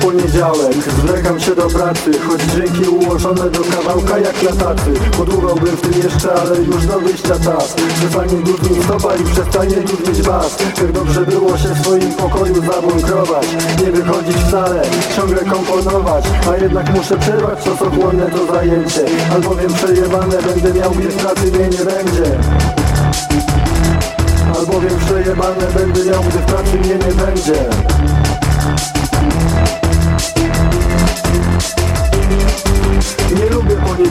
poniedziałek. Zwlekam się do pracy Choć dźwięki ułożone do kawałka jak latacy Podługałbym w tym jeszcze, ale już do wyjścia czas. Przestanie dudnić stopa i przestanie dudnić bas. Tak dobrze było się w swoim pokoju zabunkrować. Nie wychodzić wcale, ciągle komponować. A jednak muszę przerwać czasochłonne to zajęcie. Albowiem przejebane będę miał, gdy pracy mnie nie będzie. Albowiem przejebane będę miał, gdy pracy mnie nie będzie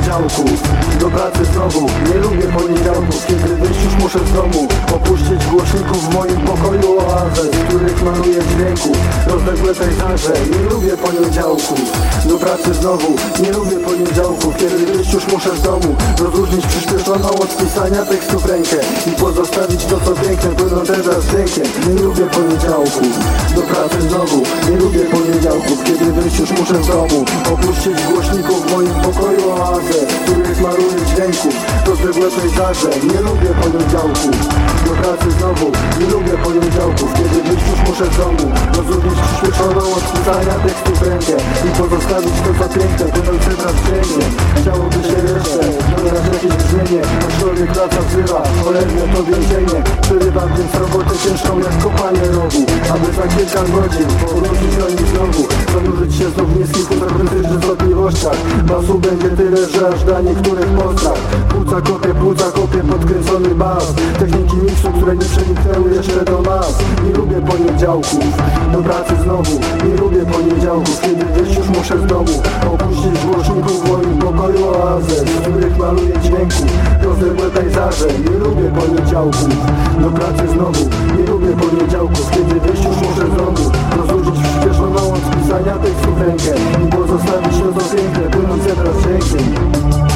Do pracy znowu. Nie lubię poniedziałków Kiedy wyjść już muszę z domu. Opuścić głośników w moim pokoju oazę Z których maluję dźwięku Rozległe pejzaże. Nie lubię poniedziałków Do pracy znowu. Nie lubię poniedziałków Kiedy wyjść już muszę z domu. Rozróżnić przyspieszoną od pisania tekstów rękę I pozostawić to co piękne Płynące wraz z dźwiękiem Nie lubię poniedziałków Do pracy znowu. Nie lubię poniedziałków Kiedy wyjść już muszę z domu. Opuścić głośników moim pokoju oazę W których maluję dźwięku. Rozległe pejzaże Nie lubię poniedziałków Do pracy znowu Nie lubię poniedziałków Kiedy wyjść już muszę z domu. Rozróżnić przyspieszoną od pisania tekstów rękę I pozostawić to co piękne Płynące wraz z dźwiękiem Chciałoby się jeszcze Dodać jakieś brzmienie Aczkolwiek praca wzywa Cholernie to więzienie Przerywam więc robotę ciężką jak kopanie rowu Aby za kilka godzin Powrócić do nich znowu Zanurzyć się znów w niskich uzakrętycznych wątpliwościach Basu będzie tyle, że aż da niektórych postrach. Płuca kopie, płuca kopie, podkręcony bas. Techniki miksu, które nie przeniknęły jeszcze do nas Nie lubię poniedziałków Do pracy znowu. Nie lubię poniedziałków Kiedy wyjść już muszę z domu. Opuścić głośników w moim pokoju oazę których maluję pejzaże Nie lubię poniedziałków Do pracy znowu Nie lubię poniedziałków Kiedy wyjść już muszę z domu Rozróżnić przyspieszoną od pisania tekstów rękę I pozostawić się to piękne Płynące wraz z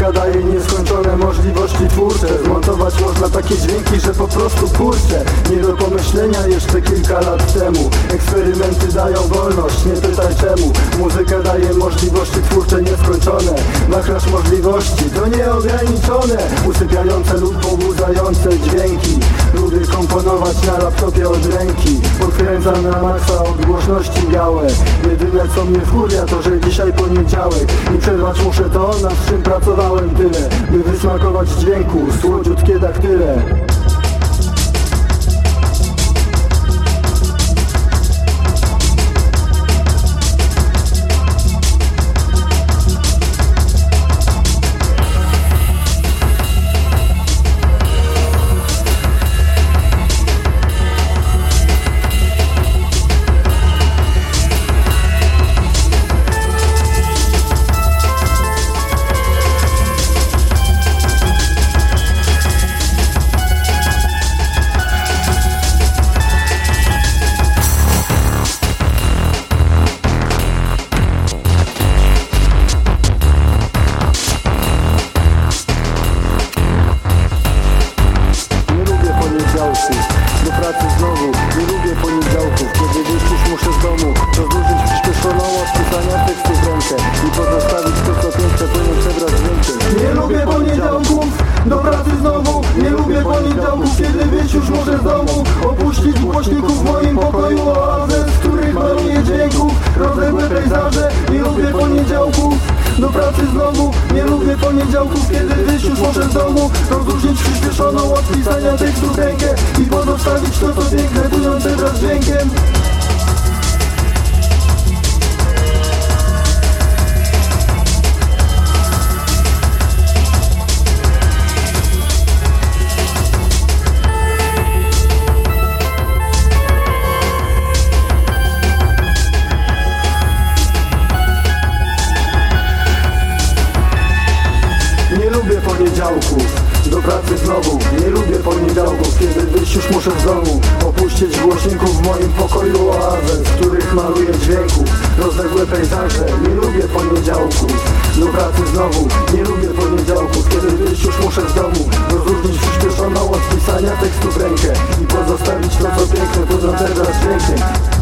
Muzyka daje nieskończone możliwości twórcze. Zmontować można takie dźwięki, że po prostu kurczę. Nie do pomyślenia jeszcze kilka lat temu. Eksperymenty dają wolność, nie pytaj czemu. Muzyka daje możliwości twórcze nieskończone. Wachlarz możliwości to nieograniczone. Usypiające lub pobudzające dźwięki Lubię komponować na laptopie od ręki Podkręcam na maksa od głośności białe. Jedyne co mnie wkurwia to, że dzisiaj poniedziałek I przerwać muszę to, nad czym pracowałem tyle By wysmakować dźwięku, słodziutkie daktyle poniedziałków do pracy znowu. Nie lubię poniedziałków, kiedy wyjść już muszę z domu. Rozróżnić przyspieszoną od pisania tekstu rękę I pozostawić to co piękne, płynące wraz dźwiękiem Rozległe pejzaże Nie lubię poniedziałków Do pracy znowu Nie lubię poniedziałków Kiedy wyjść już muszę z domu Rozróżnić przyspieszoną od pisania tekstu w rękę I pozostawić to co piękne Poza teraz dźwiękiem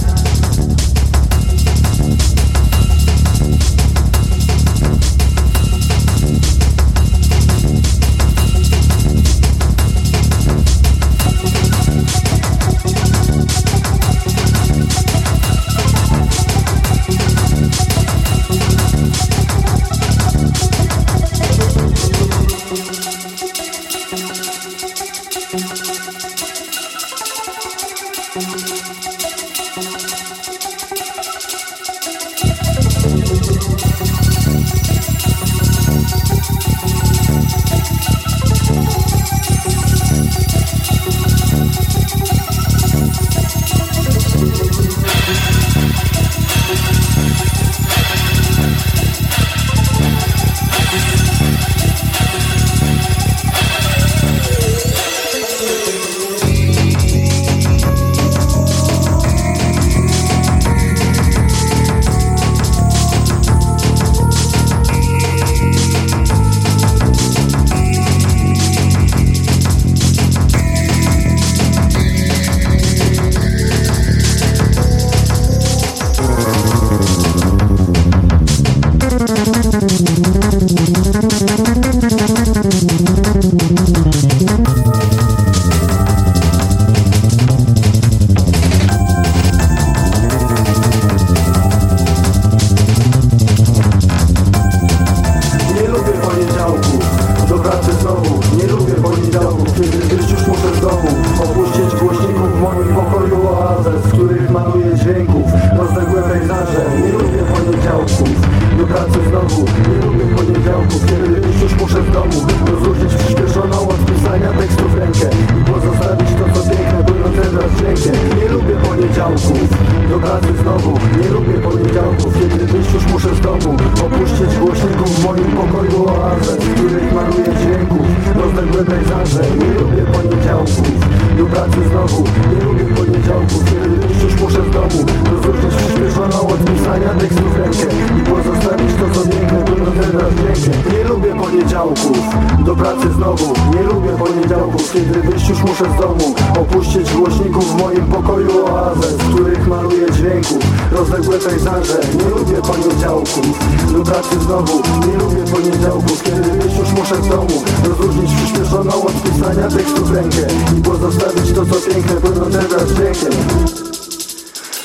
poniedziałków Do pracy znowu, nie lubię poniedziałków Kiedy wyjść już muszę z domu. Opuścić głośników w moim pokoju oazę Z których maluję dźwięków Rozległe pejzaże, nie lubię poniedziałków. Do pracy znowu, nie lubię poniedziałków Kiedy wyjść już muszę z domu. Rozróżnić przyspieszoną od pisania tekstu rękę I pozostawić to co piękne płynące za dźwiękiem.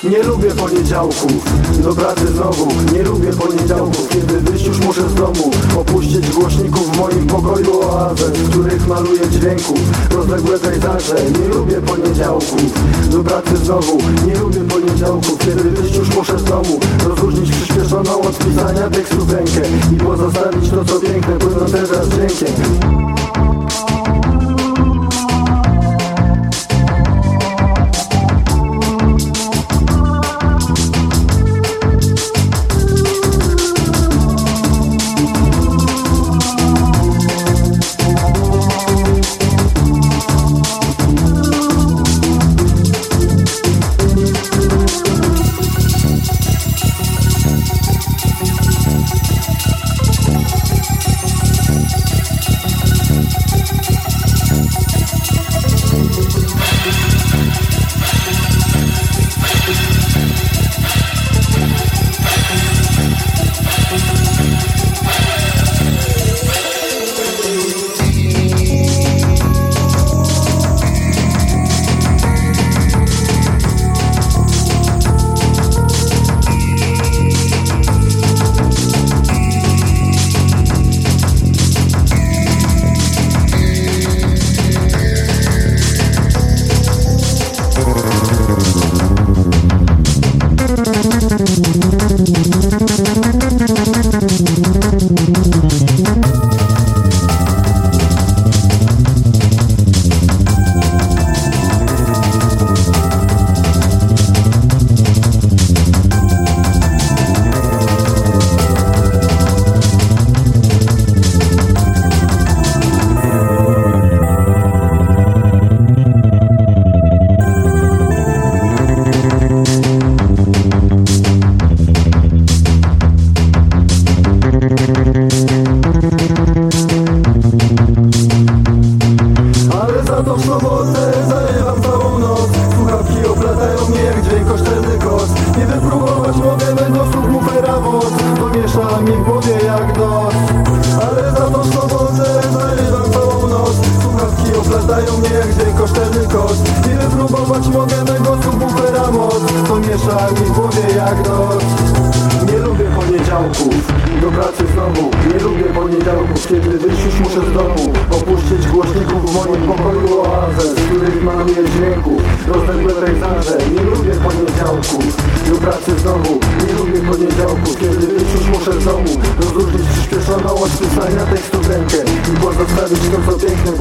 Nie lubię poniedziałków, do pracy znowu. Nie lubię poniedziałków, kiedy wyjść już muszę z domu. Opuścić głośników w moim pokoju oazę W których maluję dźwięków, rozległe pejzaże. Nie lubię poniedziałków, do pracy znowu. Nie lubię poniedziałków, kiedy wyjść już muszę z domu. Rozróżnić przyspieszoną od pisania tekstu rękę I pozostawić to co piękne, płynące teraz dźwiękiem. Kiedy wyjść muszę z domu Opuścić głośników w moim pokoju oazę Z których maluję dźwięku Rozległe pejzaże Nie lubię poniedziałków Do pracy znowu Nie lubię poniedziałków Kiedy wyjść muszę z domu Rozróżnić przyspieszoną od pisania tekstu w rękę I pozostawić to co piękne